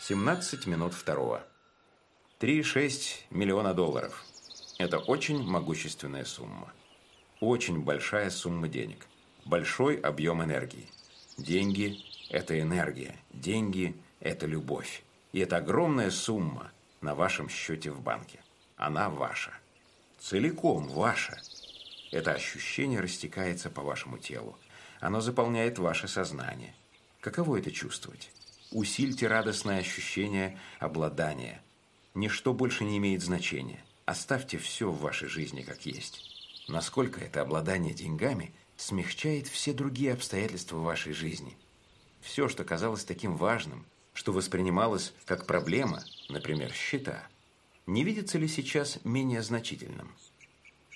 17 минут второго. 3,6 миллиона долларов. Это очень могущественная сумма. Очень большая сумма денег. Большой объем энергии. Деньги – это энергия. Деньги – это любовь. И это огромная сумма на вашем счете в банке. Она ваша. Целиком ваша. Это ощущение растекается по вашему телу. Оно заполняет ваше сознание. Каково это чувствовать? Усильте радостное ощущение обладания. Ничто больше не имеет значения. Оставьте все в вашей жизни как есть. Насколько это обладание деньгами смягчает все другие обстоятельства вашей жизни. Все, что казалось таким важным, что воспринималось как проблема, например, счета, не видится ли сейчас менее значительным?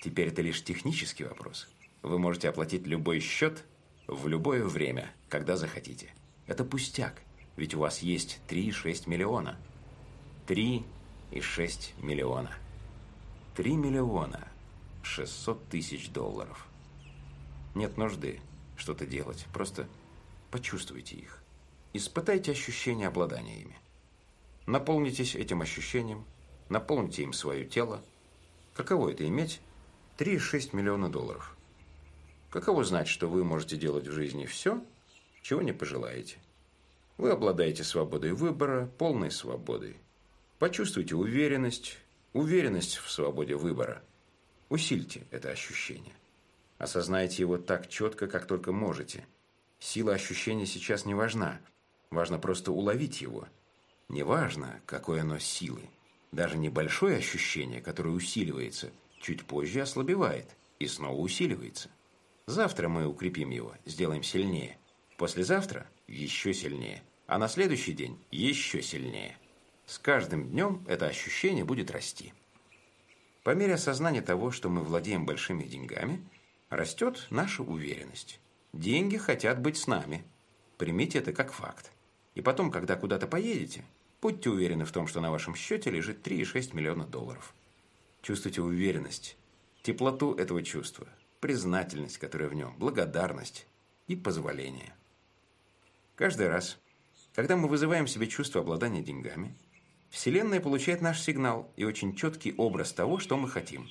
Теперь это лишь технический вопрос. Вы можете оплатить любой счет в любое время, когда захотите. Это пустяк, ведь у вас есть 3,6 миллиона. 3,6 миллиона. 3 миллиона 600 тысяч долларов. Нет нужды что-то делать, просто почувствуйте их. Испытайте ощущение обладания ими. Наполнитесь этим ощущением, наполните им свое тело. Каково это иметь 3,6 миллиона долларов? Каково знать, что вы можете делать в жизни все, чего не пожелаете? Вы обладаете свободой выбора, полной свободой. Почувствуйте уверенность, уверенность в свободе выбора. Усильте это ощущение. Осознайте его так четко, как только можете. Сила ощущения сейчас не важна. Важно просто уловить его. Не важно, какое оно силы. Даже небольшое ощущение, которое усиливается, чуть позже ослабевает и снова усиливается. Завтра мы укрепим его, сделаем сильнее. Послезавтра – еще сильнее. А на следующий день – еще сильнее. С каждым днем это ощущение будет расти. По мере осознания того, что мы владеем большими деньгами, растет наша уверенность. Деньги хотят быть с нами. Примите это как факт. И потом, когда куда-то поедете, будьте уверены в том, что на вашем счете лежит 3,6 миллиона долларов. Чувствуйте уверенность, теплоту этого чувства – признательность, которая в нем, благодарность и позволение. Каждый раз, когда мы вызываем себе чувство обладания деньгами, Вселенная получает наш сигнал и очень четкий образ того, что мы хотим.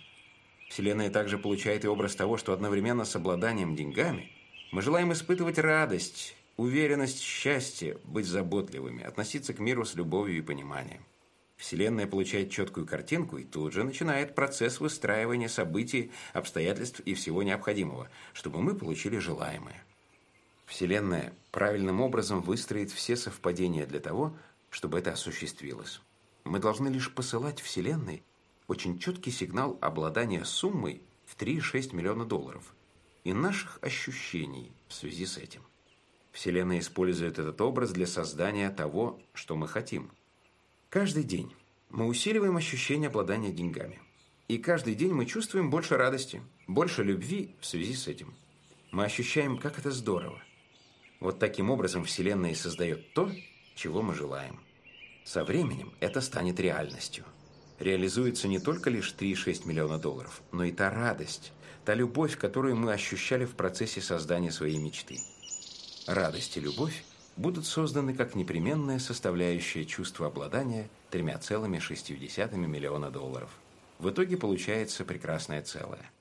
Вселенная также получает и образ того, что одновременно с обладанием деньгами мы желаем испытывать радость, уверенность, счастье, быть заботливыми, относиться к миру с любовью и пониманием. Вселенная получает четкую картинку и тут же начинает процесс выстраивания событий, обстоятельств и всего необходимого, чтобы мы получили желаемое. Вселенная правильным образом выстроит все совпадения для того, чтобы это осуществилось. Мы должны лишь посылать Вселенной очень четкий сигнал обладания суммой в 3,6 миллиона долларов и наших ощущений в связи с этим. Вселенная использует этот образ для создания того, что мы хотим – Каждый день мы усиливаем ощущение обладания деньгами. И каждый день мы чувствуем больше радости, больше любви в связи с этим. Мы ощущаем, как это здорово. Вот таким образом Вселенная создает то, чего мы желаем. Со временем это станет реальностью. Реализуется не только лишь 3,6 миллиона долларов, но и та радость, та любовь, которую мы ощущали в процессе создания своей мечты. Радость и любовь будут созданы как непременная составляющая чувства обладания 3,6 миллиона долларов. В итоге получается прекрасное целое –